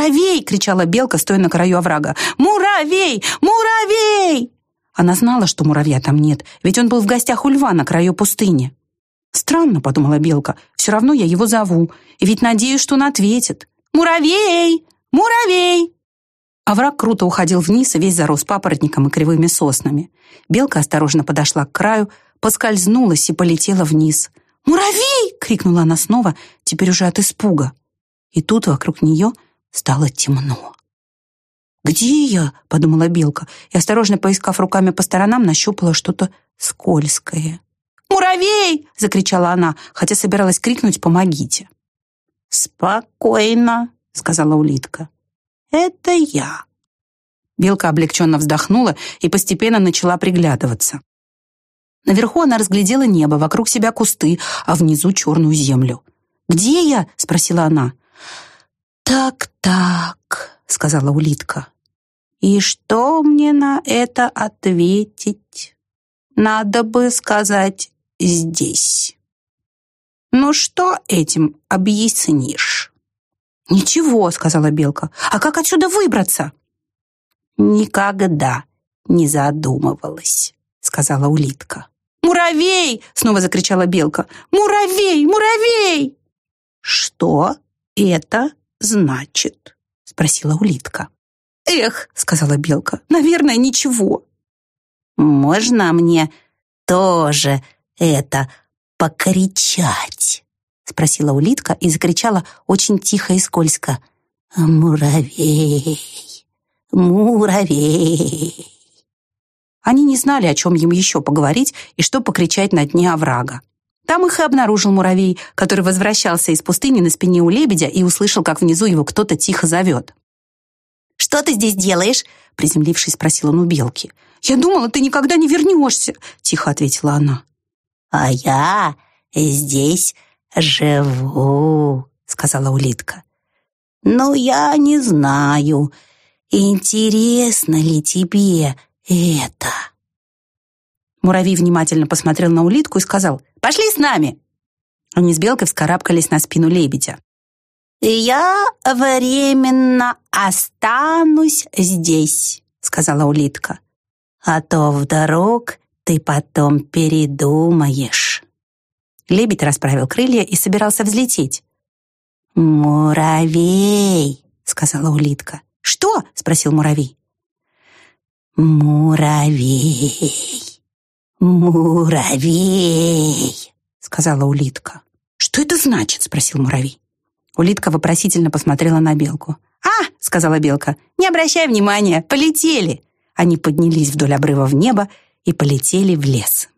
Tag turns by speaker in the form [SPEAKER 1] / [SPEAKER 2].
[SPEAKER 1] «Муравей!» — кричала белка, стоя на краю оврага. «Муравей! Муравей!» Она знала, что муравья там нет, ведь он был в гостях у льва на краю пустыни. «Странно», — подумала белка, — «все равно я его зову, и ведь надеюсь, что он ответит. Муравей! Муравей!» Овраг круто уходил вниз, весь зарос папоротником и кривыми соснами. Белка осторожно подошла к краю, поскользнулась и полетела вниз. «Муравей!» — крикнула она снова, теперь уже от испуга. И тут вокруг нее стало темно. «Где я?» — подумала Белка, и, осторожно поискав руками по сторонам, нащупала что-то скользкое. «Муравей!» — закричала она, хотя собиралась крикнуть «помогите».
[SPEAKER 2] «Спокойно», — сказала улитка. «Это я».
[SPEAKER 1] Белка облегченно вздохнула и постепенно начала приглядываться. Наверху она разглядела небо, вокруг себя кусты, а внизу черную землю. «Где я?» — спросила она.
[SPEAKER 2] «Так-так», — сказала улитка. «И что мне на это ответить? Надо бы сказать «здесь». Ну что этим объяснишь?»
[SPEAKER 1] «Ничего», — сказала Белка. «А как отсюда выбраться?»
[SPEAKER 2] «Никогда не задумывалась», — сказала улитка.
[SPEAKER 1] «Муравей!» — снова закричала Белка. «Муравей! Муравей!»
[SPEAKER 2] «Что это значит?» — спросила улитка.
[SPEAKER 1] «Эх!» — сказала Белка. «Наверное, ничего».
[SPEAKER 2] «Можно мне тоже это покричать?» — спросила улитка и закричала очень тихо и скользко. «Муравей! Муравей!»
[SPEAKER 1] Они не знали, о чем им еще поговорить и что покричать на дне оврага. Там их и обнаружил муравей, который возвращался из пустыни на спине у лебедя и услышал, как внизу его кто-то тихо зовет.
[SPEAKER 2] «Что ты здесь делаешь?» — приземлившись, спросил он у белки.
[SPEAKER 1] «Я думала, ты никогда не вернешься», — тихо ответила она.
[SPEAKER 2] «А я здесь живу», — сказала улитка. «Но я не знаю, интересно ли тебе это?»
[SPEAKER 1] Муравей внимательно посмотрел на улитку и сказал «Пошли с нами!» Они с Белкой вскарабкались на спину лебедя.
[SPEAKER 2] «Я временно останусь здесь», — сказала улитка. «А то вдруг ты потом передумаешь».
[SPEAKER 1] Лебедь расправил крылья и собирался взлететь.
[SPEAKER 2] «Муравей», — сказала улитка.
[SPEAKER 1] «Что?» — спросил муравей.
[SPEAKER 2] «Муравей, муравей», — сказала улитка.
[SPEAKER 1] «Что это значит?» — спросил муравей. Улитка вопросительно посмотрела на белку. «А!» — сказала белка. «Не обращай внимания, полетели!» Они поднялись вдоль обрыва в небо и полетели в лес.